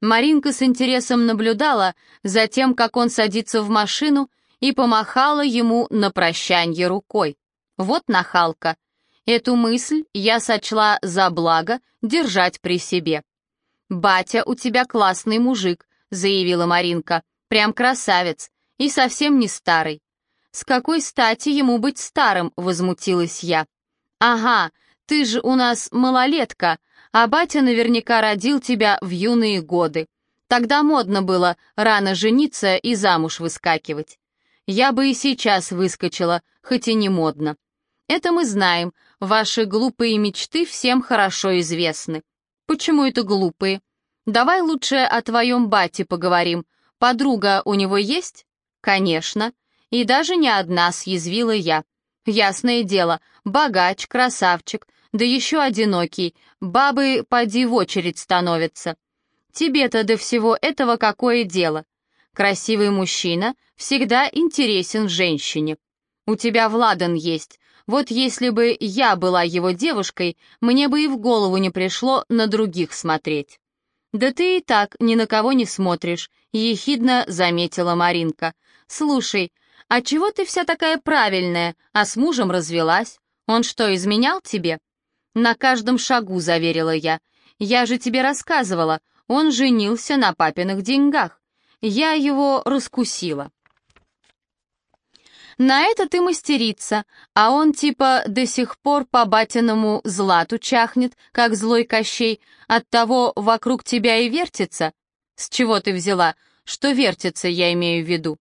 Маринка с интересом наблюдала за тем, как он садится в машину, и помахала ему на прощанье рукой. Вот нахалка. Эту мысль я сочла за благо держать при себе. «Батя, у тебя классный мужик», — заявила Маринка. «Прям красавец. И совсем не старый». «С какой стати ему быть старым?» — возмутилась я. «Ага, ты же у нас малолетка, а батя наверняка родил тебя в юные годы. Тогда модно было рано жениться и замуж выскакивать. Я бы и сейчас выскочила, хоть и не модно. Это мы знаем, ваши глупые мечты всем хорошо известны. Почему это глупые? Давай лучше о твоем бате поговорим. Подруга у него есть? Конечно. И даже не одна съязвила я. Ясное дело, богач, красавчик, да еще одинокий, бабы поди в очередь становятся. Тебе-то до всего этого какое дело? Красивый мужчина всегда интересен женщине. У тебя Владан есть. Вот если бы я была его девушкой, мне бы и в голову не пришло на других смотреть. «Да ты и так ни на кого не смотришь», — ехидно заметила Маринка. «Слушай, а чего ты вся такая правильная, а с мужем развелась? Он что, изменял тебе?» «На каждом шагу», — заверила я. «Я же тебе рассказывала, он женился на папиных деньгах. Я его раскусила». На это ты мастерица, а он типа до сих пор по батиному злату чахнет, как злой Кощей, оттого вокруг тебя и вертится. С чего ты взяла, что вертится, я имею в виду?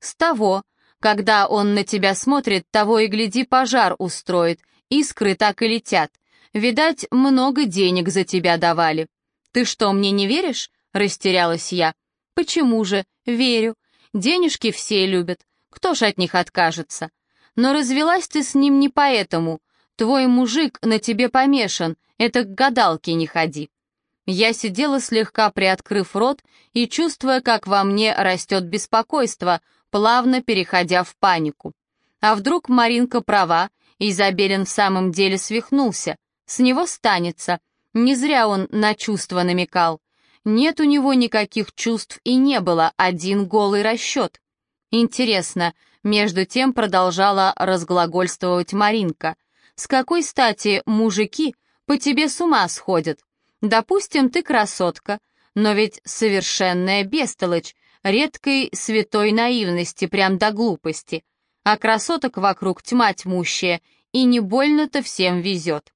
С того, когда он на тебя смотрит, того и гляди пожар устроит, искры так и летят. Видать, много денег за тебя давали. Ты что, мне не веришь? Растерялась я. Почему же? Верю. Денежки все любят. Кто ж от них откажется? Но развелась ты с ним не поэтому. Твой мужик на тебе помешан, это к гадалке не ходи. Я сидела слегка приоткрыв рот и чувствуя, как во мне растет беспокойство, плавно переходя в панику. А вдруг Маринка права, Изабелин в самом деле свихнулся? С него станется. Не зря он на чувства намекал. Нет у него никаких чувств и не было, один голый расчет. Интересно, между тем продолжала разглагольствовать Маринка. С какой стати мужики по тебе с ума сходят? Допустим, ты красотка, но ведь совершенная бестолочь, редкой святой наивности, прям до глупости. А красоток вокруг тьма тьмущая, и не больно-то всем везет.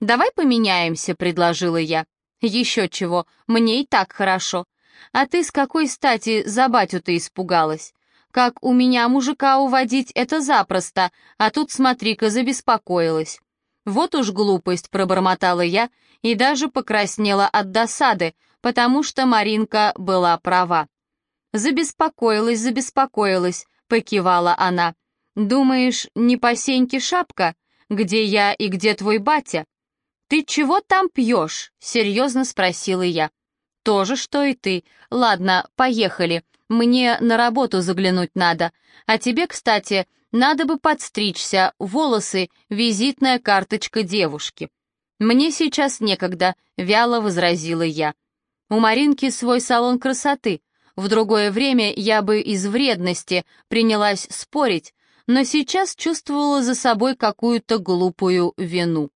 «Давай поменяемся», — предложила я. «Еще чего, мне и так хорошо. А ты с какой стати за батю-то испугалась? Как у меня мужика уводить, это запросто, а тут, смотри-ка, забеспокоилась». «Вот уж глупость», — пробормотала я и даже покраснела от досады, потому что Маринка была права. «Забеспокоилась, забеспокоилась», — покивала она. «Думаешь, не по сеньке шапка? Где я и где твой батя?» «Ты чего там пьешь?» — серьезно спросила я. «То же, что и ты. Ладно, поехали. Мне на работу заглянуть надо. А тебе, кстати, надо бы подстричься, волосы, визитная карточка девушки». «Мне сейчас некогда», — вяло возразила я. «У Маринки свой салон красоты. В другое время я бы из вредности принялась спорить, но сейчас чувствовала за собой какую-то глупую вину.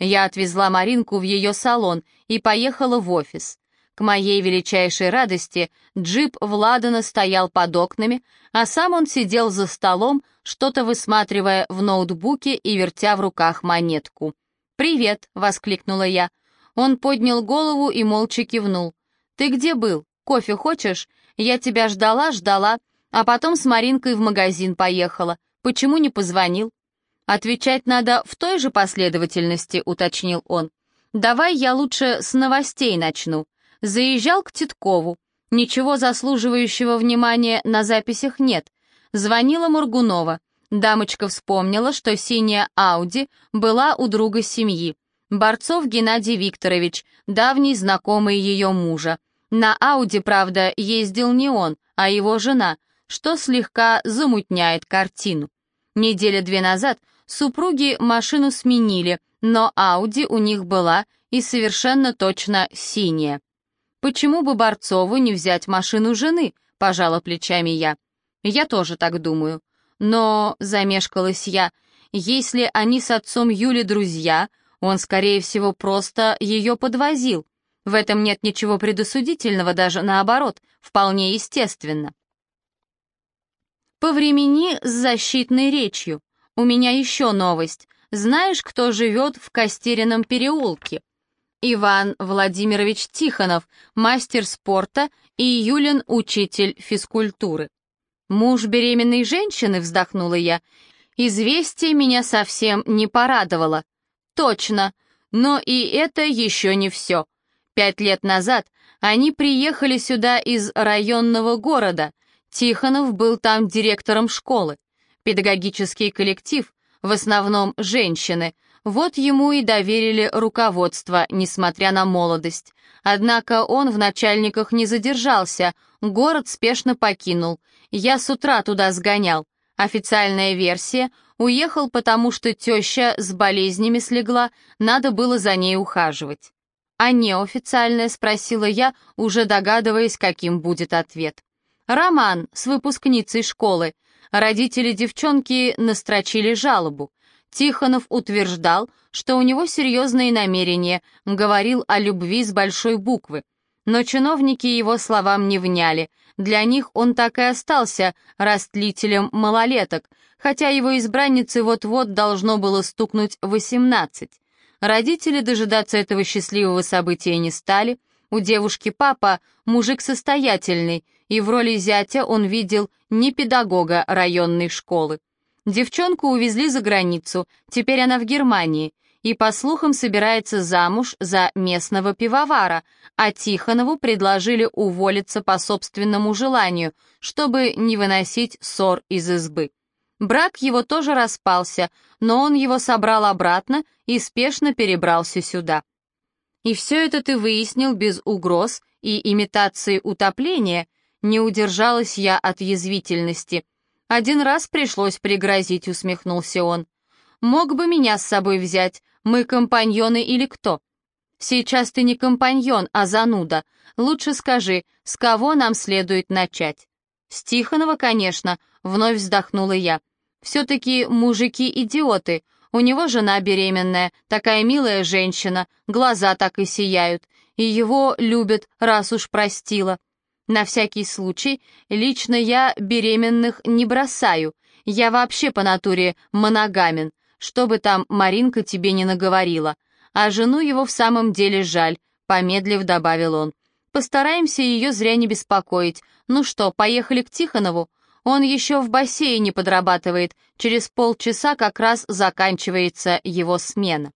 Я отвезла Маринку в ее салон и поехала в офис. К моей величайшей радости джип Владана стоял под окнами, а сам он сидел за столом, что-то высматривая в ноутбуке и вертя в руках монетку. «Привет!» — воскликнула я. Он поднял голову и молча кивнул. «Ты где был? Кофе хочешь? Я тебя ждала, ждала, а потом с Маринкой в магазин поехала. Почему не позвонил?» «Отвечать надо в той же последовательности», — уточнил он. «Давай я лучше с новостей начну. Заезжал к Титкову. Ничего заслуживающего внимания на записях нет. Звонила Мургунова. Дамочка вспомнила, что синяя Ауди была у друга семьи. Борцов Геннадий Викторович, давний знакомый ее мужа. На Ауди, правда, ездил не он, а его жена, что слегка замутняет картину. Неделя две назад Супруги машину сменили, но Ауди у них была и совершенно точно синяя. Почему бы Борцову не взять машину жены? Пожала плечами я. Я тоже так думаю. Но, замешкалась я, если они с отцом Юли друзья, он, скорее всего, просто ее подвозил. В этом нет ничего предосудительного, даже наоборот, вполне естественно. Повремени с защитной речью. У меня еще новость. Знаешь, кто живет в Костерином переулке? Иван Владимирович Тихонов, мастер спорта и Юлин учитель физкультуры. Муж беременной женщины, вздохнула я. Известие меня совсем не порадовало. Точно, но и это еще не все. Пять лет назад они приехали сюда из районного города. Тихонов был там директором школы. Педагогический коллектив, в основном женщины, вот ему и доверили руководство, несмотря на молодость. Однако он в начальниках не задержался, город спешно покинул. Я с утра туда сгонял. Официальная версия — уехал потому, что теща с болезнями слегла, надо было за ней ухаживать. А неофициальная спросила я, уже догадываясь, каким будет ответ. Роман с выпускницей школы. Родители девчонки настрочили жалобу. Тихонов утверждал, что у него серьезные намерения, говорил о любви с большой буквы. Но чиновники его словам не вняли. Для них он так и остался растлителем малолеток, хотя его избраннице вот-вот должно было стукнуть 18. Родители дожидаться этого счастливого события не стали. У девушки папа мужик состоятельный, и в роли зятя он видел не педагога районной школы. Девчонку увезли за границу, теперь она в Германии, и, по слухам, собирается замуж за местного пивовара, а Тихонову предложили уволиться по собственному желанию, чтобы не выносить ссор из избы. Брак его тоже распался, но он его собрал обратно и спешно перебрался сюда. И все это ты выяснил без угроз и имитации утопления, не удержалась я от язвительности — один раз пришлось пригрозить, усмехнулся он. Мог бы меня с собой взять, мы компаньоны или кто? Сейчас ты не компаньон, а зануда. Лучше скажи, с кого нам следует начать? С Тихонова, конечно, вновь вздохнула я. Все-таки мужики идиоты. У него жена беременная, такая милая женщина, глаза так и сияют. И его любят, раз уж простила. На всякий случай, лично я беременных не бросаю. Я вообще по натуре моногамен, что бы там Маринка тебе не наговорила. А жену его в самом деле жаль, помедлив добавил он. Постараемся ее зря не беспокоить. Ну что, поехали к Тихонову? Он еще в бассейне подрабатывает, через полчаса как раз заканчивается его смена.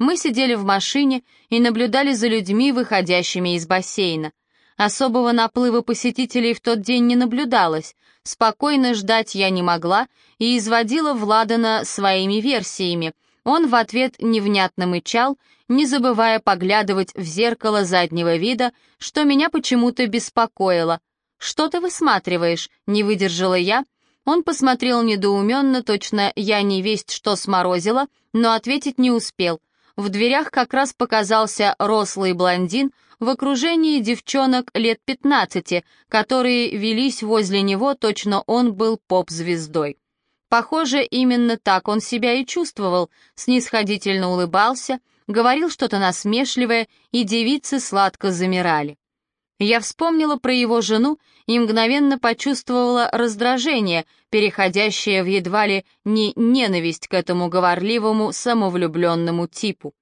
Мы сидели в машине и наблюдали за людьми, выходящими из бассейна. Особого наплыва посетителей в тот день не наблюдалось. Спокойно ждать я не могла и изводила Владана своими версиями. Он в ответ невнятно мычал, не забывая поглядывать в зеркало заднего вида, что меня почему-то беспокоило. «Что ты высматриваешь?» — не выдержала я. Он посмотрел недоуменно, точно я не весть что сморозила, но ответить не успел. В дверях как раз показался рослый блондин в окружении девчонок лет 15, которые велись возле него, точно он был поп-звездой. Похоже, именно так он себя и чувствовал, снисходительно улыбался, говорил что-то насмешливое, и девицы сладко замирали. Я вспомнила про его жену и мгновенно почувствовала раздражение, переходящее в едва ли не ненависть к этому говорливому, самовлюбленному типу.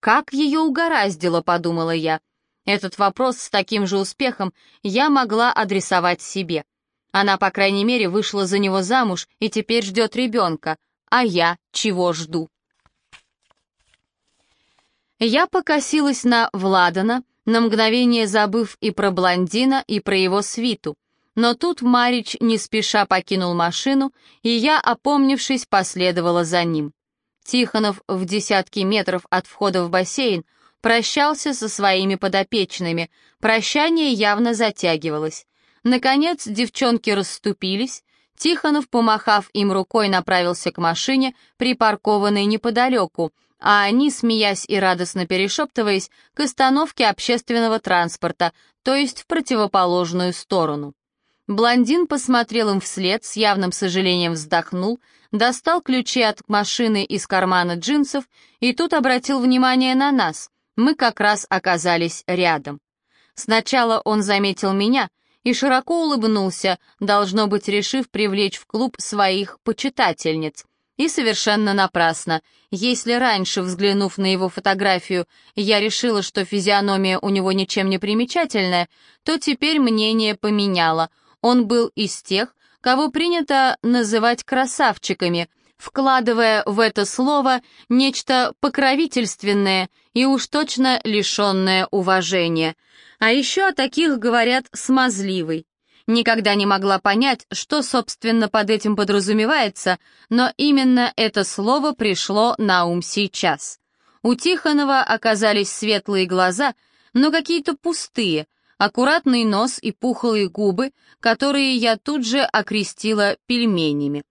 «Как ее угораздило», — подумала я. Этот вопрос с таким же успехом я могла адресовать себе. Она, по крайней мере, вышла за него замуж и теперь ждет ребенка. А я чего жду? Я покосилась на Владана, на мгновение забыв и про блондина, и про его свиту. Но тут Марич не спеша покинул машину, и я, опомнившись, последовала за ним. Тихонов в десятки метров от входа в бассейн прощался со своими подопечными, прощание явно затягивалось. Наконец девчонки расступились, Тихонов, помахав им рукой, направился к машине, припаркованной неподалеку, а они, смеясь и радостно перешептываясь, к остановке общественного транспорта, то есть в противоположную сторону. Блондин посмотрел им вслед, с явным сожалением вздохнул, достал ключи от машины из кармана джинсов и тут обратил внимание на нас. Мы как раз оказались рядом. Сначала он заметил меня и широко улыбнулся, должно быть, решив привлечь в клуб своих почитательниц. И совершенно напрасно. Если раньше, взглянув на его фотографию, я решила, что физиономия у него ничем не примечательная, то теперь мнение поменяло — он был из тех, кого принято называть красавчиками, вкладывая в это слово нечто покровительственное и уж точно лишенное уважения. А еще о таких говорят «смазливый». Никогда не могла понять, что, собственно, под этим подразумевается, но именно это слово пришло на ум сейчас. У Тихонова оказались светлые глаза, но какие-то пустые, аккуратный нос и пухлые губы, которые я тут же окрестила пельменями.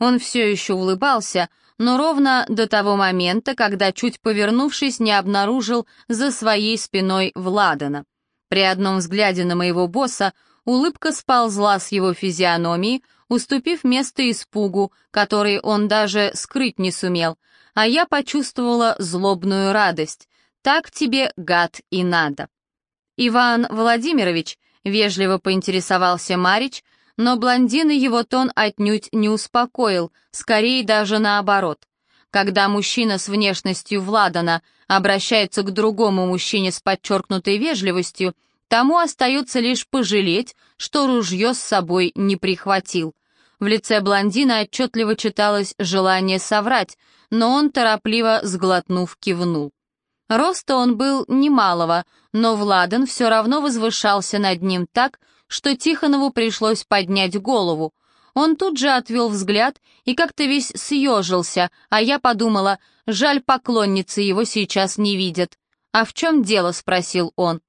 Он все еще улыбался, но ровно до того момента, когда, чуть повернувшись, не обнаружил за своей спиной Владана. При одном взгляде на моего босса улыбка сползла с его физиономии, уступив место испугу, который он даже скрыть не сумел, а я почувствовала злобную радость. Так тебе, гад, и надо. «Иван Владимирович», — вежливо поинтересовался Марич, но блондина его тон отнюдь не успокоил, скорее даже наоборот. Когда мужчина с внешностью Владана обращается к другому мужчине с подчеркнутой вежливостью, тому остается лишь пожалеть, что ружье с собой не прихватил. В лице блондина отчетливо читалось желание соврать, но он, торопливо сглотнув, кивнул. Роста он был немалого, но Владан все равно возвышался над ним так, что Тихонову пришлось поднять голову. Он тут же отвел взгляд и как-то весь съежился, а я подумала, жаль, поклонницы его сейчас не видят. «А в чем дело?» — спросил он.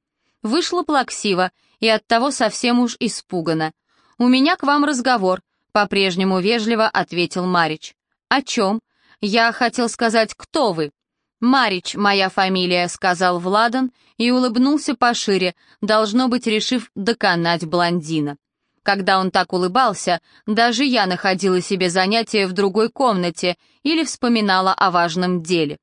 Вышло плаксиво и оттого совсем уж испуганно. «У меня к вам разговор», — по-прежнему вежливо ответил Марич. «О чем?» «Я хотел сказать, кто вы?» «Марич моя фамилия», — сказал Владан и улыбнулся пошире, должно быть, решив доконать блондина. Когда он так улыбался, даже я находила себе занятие в другой комнате или вспоминала о важном деле.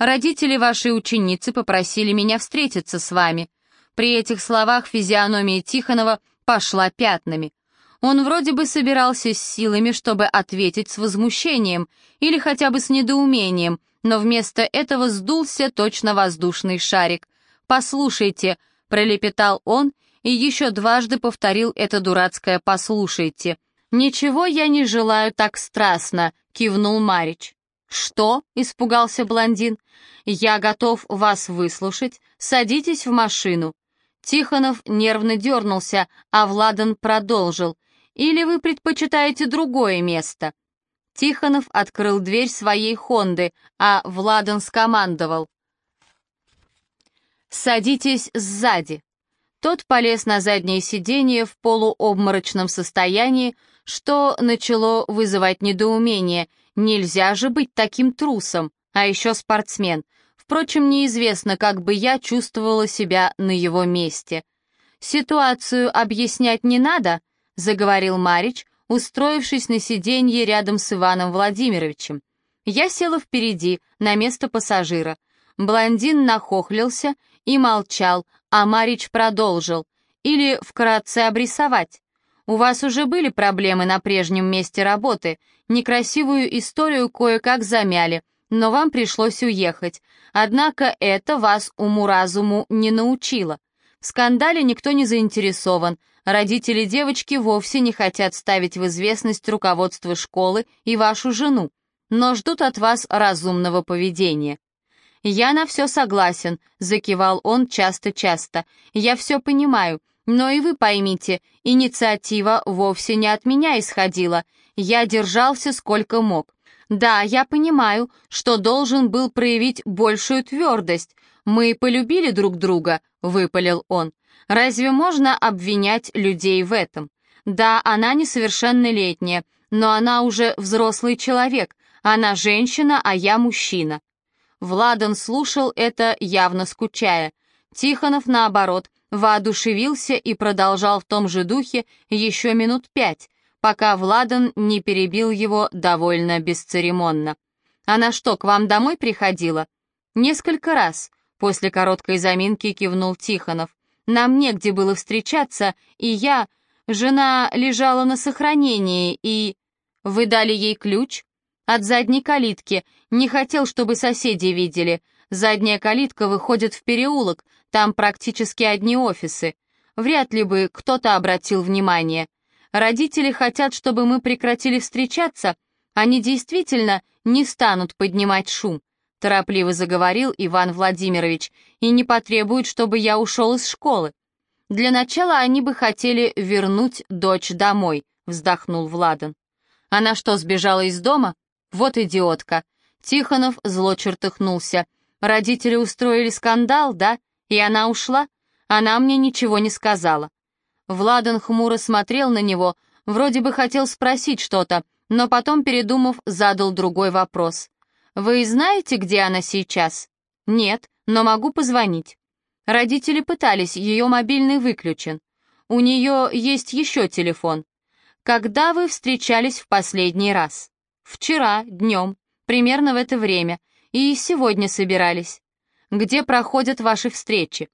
Родители вашей ученицы попросили меня встретиться с вами. При этих словах физиономия Тихонова пошла пятнами. Он вроде бы собирался с силами, чтобы ответить с возмущением или хотя бы с недоумением, но вместо этого сдулся точно воздушный шарик. «Послушайте», — пролепетал он и еще дважды повторил это дурацкое «послушайте». «Ничего я не желаю так страстно», — кивнул Марич. «Что?» — испугался блондин. «Я готов вас выслушать. Садитесь в машину». Тихонов нервно дернулся, а Владан продолжил. «Или вы предпочитаете другое место?» Тихонов открыл дверь своей «Хонды», а Владан скомандовал. «Садитесь сзади». Тот полез на заднее сиденье в полуобморочном состоянии, что начало вызывать недоумение. Нельзя же быть таким трусом, а еще спортсмен. Впрочем, неизвестно, как бы я чувствовала себя на его месте. «Ситуацию объяснять не надо», — заговорил Марич, устроившись на сиденье рядом с Иваном Владимировичем. Я села впереди, на место пассажира. Блондин нахохлился и молчал, а Марич продолжил. Или вкратце обрисовать. У вас уже были проблемы на прежнем месте работы, некрасивую историю кое-как замяли, но вам пришлось уехать. Однако это вас уму-разуму не научило. В скандале никто не заинтересован, Родители девочки вовсе не хотят ставить в известность руководство школы и вашу жену, но ждут от вас разумного поведения. «Я на все согласен», — закивал он часто-часто. «Я все понимаю, но и вы поймите, инициатива вовсе не от меня исходила. Я держался сколько мог. Да, я понимаю, что должен был проявить большую твердость. Мы полюбили друг друга», — выпалил он. Разве можно обвинять людей в этом? Да, она несовершеннолетняя, но она уже взрослый человек, она женщина, а я мужчина. Владан слушал это, явно скучая. Тихонов, наоборот, воодушевился и продолжал в том же духе еще минут пять, пока Владан не перебил его довольно бесцеремонно. «Она что, к вам домой приходила?» «Несколько раз», — после короткой заминки кивнул Тихонов. «Нам негде было встречаться, и я... Жена лежала на сохранении, и...» «Вы дали ей ключ?» «От задней калитки. Не хотел, чтобы соседи видели. Задняя калитка выходит в переулок, там практически одни офисы. Вряд ли бы кто-то обратил внимание. Родители хотят, чтобы мы прекратили встречаться. Они действительно не станут поднимать шум», — торопливо заговорил Иван Владимирович, «и не потребуют, чтобы я ушел из школы. Для начала они бы хотели вернуть дочь домой», — вздохнул Владан. Она что, сбежала из дома? Вот идиотка. Тихонов зло чертыхнулся. Родители устроили скандал, да? И она ушла? Она мне ничего не сказала. Владан хмуро смотрел на него, вроде бы хотел спросить что-то, но потом, передумав, задал другой вопрос. «Вы знаете, где она сейчас?» «Нет, но могу позвонить». Родители пытались, ее мобильный выключен. У нее есть еще телефон. Когда вы встречались в последний раз? Вчера, днем, примерно в это время, и сегодня собирались. Где проходят ваши встречи?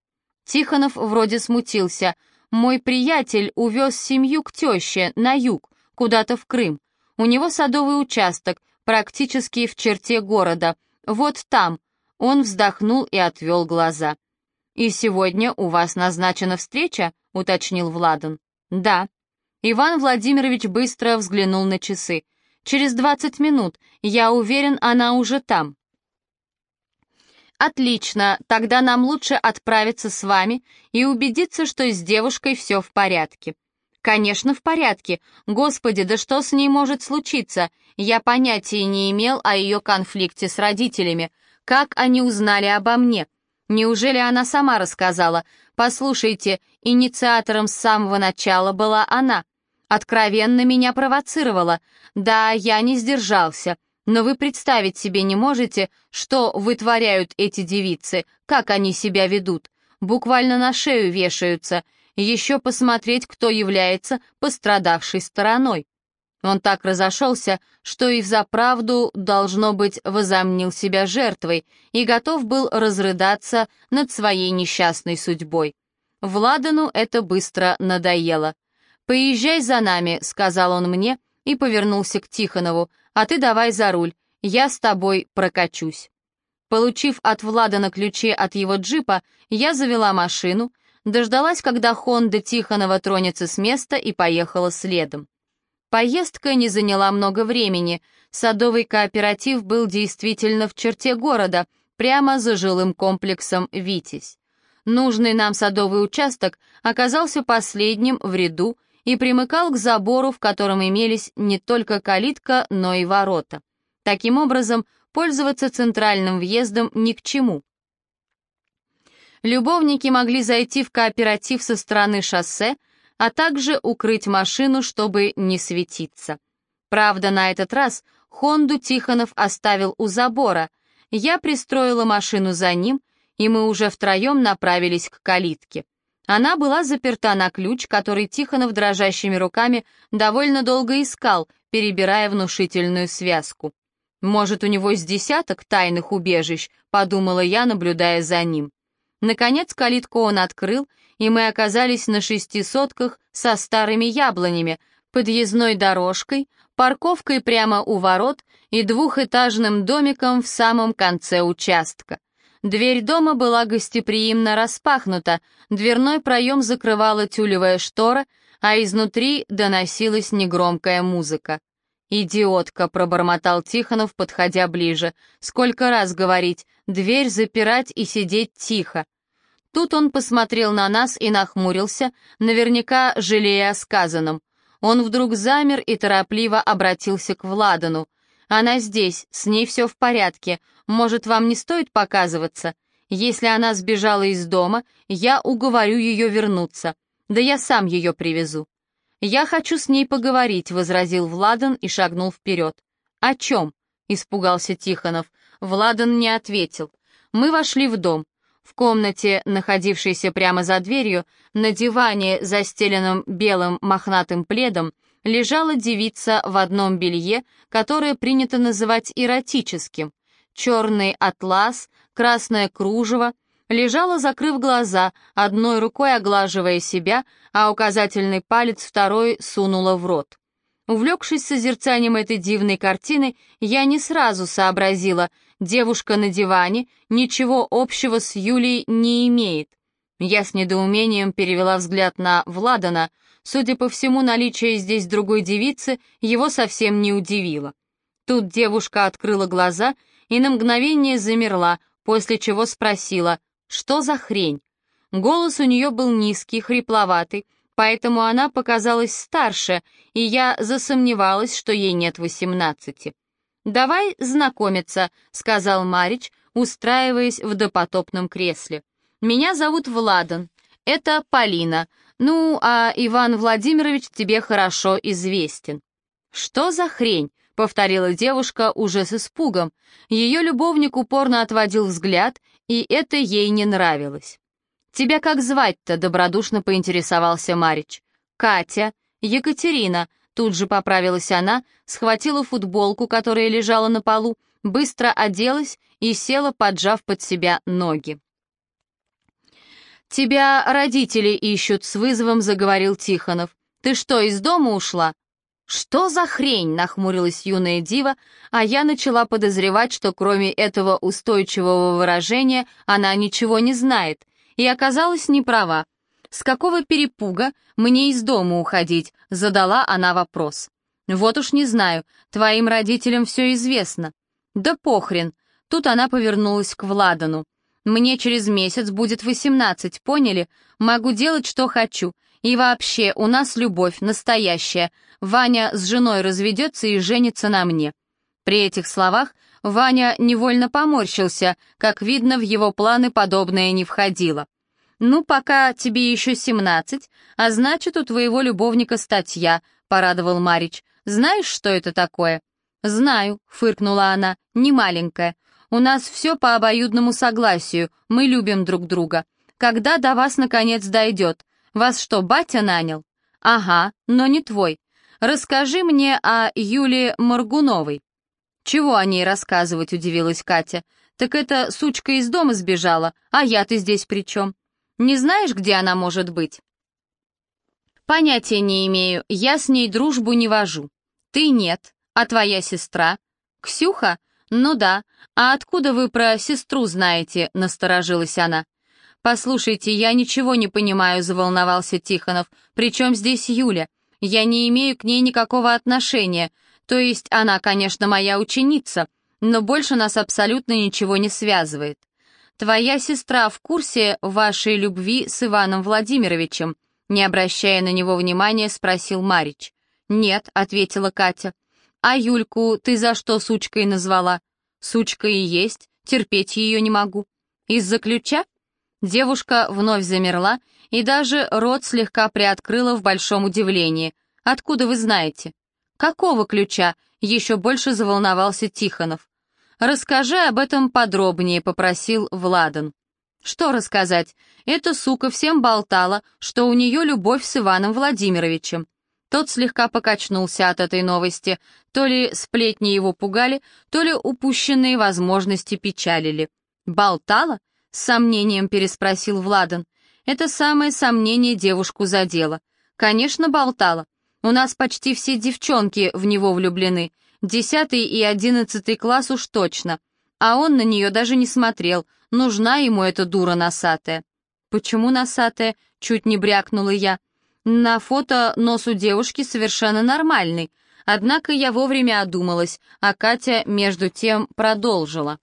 Тихонов вроде смутился. Мой приятель увез семью к теще на юг, куда-то в Крым. У него садовый участок, практически в черте города. Вот там. Он вздохнул и отвел глаза. «И сегодня у вас назначена встреча?» — уточнил Владан. «Да». Иван Владимирович быстро взглянул на часы. «Через двадцать минут. Я уверен, она уже там». «Отлично, тогда нам лучше отправиться с вами и убедиться, что с девушкой все в порядке». «Конечно, в порядке. Господи, да что с ней может случиться? Я понятия не имел о ее конфликте с родителями. Как они узнали обо мне? Неужели она сама рассказала? Послушайте, инициатором с самого начала была она. Откровенно меня провоцировала. Да, я не сдержался. Но вы представить себе не можете, что вытворяют эти девицы, как они себя ведут. Буквально на шею вешаются. Еще посмотреть, кто является пострадавшей стороной. Он так разошелся, что и взаправду, должно быть, возомнил себя жертвой и готов был разрыдаться над своей несчастной судьбой. Владану это быстро надоело. «Поезжай за нами», — сказал он мне и повернулся к Тихонову, «а ты давай за руль, я с тобой прокачусь». Получив от Владана ключи от его джипа, я завела машину, дождалась, когда Хонда Тихонова тронется с места и поехала следом. Поездка не заняла много времени, садовый кооператив был действительно в черте города, прямо за жилым комплексом «Витязь». Нужный нам садовый участок оказался последним в ряду и примыкал к забору, в котором имелись не только калитка, но и ворота. Таким образом, пользоваться центральным въездом ни к чему. Любовники могли зайти в кооператив со стороны шоссе, а также укрыть машину, чтобы не светиться. Правда, на этот раз Хонду Тихонов оставил у забора. Я пристроила машину за ним, и мы уже втроем направились к калитке. Она была заперта на ключ, который Тихонов дрожащими руками довольно долго искал, перебирая внушительную связку. «Может, у него с десяток тайных убежищ», — подумала я, наблюдая за ним. Наконец калитку он открыл, и мы оказались на шести сотках со старыми яблонями, подъездной дорожкой, парковкой прямо у ворот и двухэтажным домиком в самом конце участка. Дверь дома была гостеприимно распахнута, дверной проем закрывала тюлевая штора, а изнутри доносилась негромкая музыка. «Идиотка», — пробормотал Тихонов, подходя ближе. «Сколько раз говорить, дверь запирать и сидеть тихо». Тут он посмотрел на нас и нахмурился, наверняка жалея о сказанном. Он вдруг замер и торопливо обратился к Владану. Она здесь, с ней все в порядке. Может, вам не стоит показываться? Если она сбежала из дома, я уговорю ее вернуться. Да я сам ее привезу». «Я хочу с ней поговорить», — возразил Владан и шагнул вперед. «О чем?» — испугался Тихонов. Владан не ответил. Мы вошли в дом. В комнате, находившейся прямо за дверью, на диване, застеленном белым мохнатым пледом, лежала девица в одном белье, которое принято называть эротическим. Черный атлас, красное кружево, лежала, закрыв глаза, одной рукой оглаживая себя, а указательный палец второй сунула в рот. Увлекшись созерцанием этой дивной картины, я не сразу сообразила, девушка на диване ничего общего с Юлей не имеет. Я с недоумением перевела взгляд на Владана. Судя по всему, наличие здесь другой девицы его совсем не удивило. Тут девушка открыла глаза и на мгновение замерла, после чего спросила, что за хрень? Голос у нее был низкий, хрипловатый, поэтому она показалась старше, и я засомневалась, что ей нет восемнадцати. «Давай знакомиться», — сказал Марич, устраиваясь в допотопном кресле. «Меня зовут Владан. Это Полина. Ну, а Иван Владимирович тебе хорошо известен». «Что за хрень?» — повторила девушка уже с испугом. Ее любовник упорно отводил взгляд, и это ей не нравилось. «Тебя как звать-то?» — добродушно поинтересовался Марич. «Катя. Екатерина». Тут же поправилась она, схватила футболку, которая лежала на полу, быстро оделась и села, поджав под себя ноги. «Тебя родители ищут», — с вызовом заговорил Тихонов. «Ты что, из дома ушла?» «Что за хрень?» — нахмурилась юная дива, а я начала подозревать, что кроме этого устойчивого выражения она ничего не знает, и оказалась неправа. «С какого перепуга мне из дома уходить?» — задала она вопрос. «Вот уж не знаю, твоим родителям все известно». «Да похрен!» — тут она повернулась к Владану. «Мне через месяц будет восемнадцать, поняли? Могу делать, что хочу. И вообще, у нас любовь настоящая. Ваня с женой разведется и женится на мне». При этих словах Ваня невольно поморщился, как видно, в его планы подобное не входило. «Ну, пока тебе еще семнадцать, а значит, у твоего любовника статья», — порадовал Марич. «Знаешь, что это такое?» «Знаю», — фыркнула она, — «не маленькая. У нас все по обоюдному согласию, мы любим друг друга. Когда до вас, наконец, дойдет? Вас что, батя нанял?» «Ага, но не твой. Расскажи мне о Юлии Моргуновой». «Чего о ней рассказывать?» — удивилась Катя. «Так эта сучка из дома сбежала, а я-то здесь при чем? Не знаешь, где она может быть?» «Понятия не имею, я с ней дружбу не вожу. Ты нет, а твоя сестра?» «Ксюха? Ну да. А откуда вы про сестру знаете?» — насторожилась она. «Послушайте, я ничего не понимаю», — заволновался Тихонов. «Причем здесь Юля? Я не имею к ней никакого отношения. То есть она, конечно, моя ученица, но больше нас абсолютно ничего не связывает. Твоя сестра в курсе вашей любви с Иваном Владимировичем?» Не обращая на него внимания, спросил Марич. «Нет», — ответила Катя. «А Юльку ты за что сучкой назвала?» «Сучка и есть, терпеть ее не могу». «Из-за ключа?» Девушка вновь замерла и даже рот слегка приоткрыла в большом удивлении. «Откуда вы знаете?» «Какого ключа?» — еще больше заволновался Тихонов. «Расскажи об этом подробнее», — попросил Владан. «Что рассказать? Эта сука всем болтала, что у нее любовь с Иваном Владимировичем». Тот слегка покачнулся от этой новости. То ли сплетни его пугали, то ли упущенные возможности печалили. «Болтала?» — с сомнением переспросил Владан. Это самое сомнение девушку задело. «Конечно, болтала. У нас почти все девчонки в него влюблены, десятый и одиннадцатый класс уж точно. А он на нее даже не смотрел, нужна ему эта дура носатая. Почему носатая? Чуть не брякнула я. На фото нос у девушки совершенно нормальный. Однако я вовремя одумалась, а Катя между тем продолжила.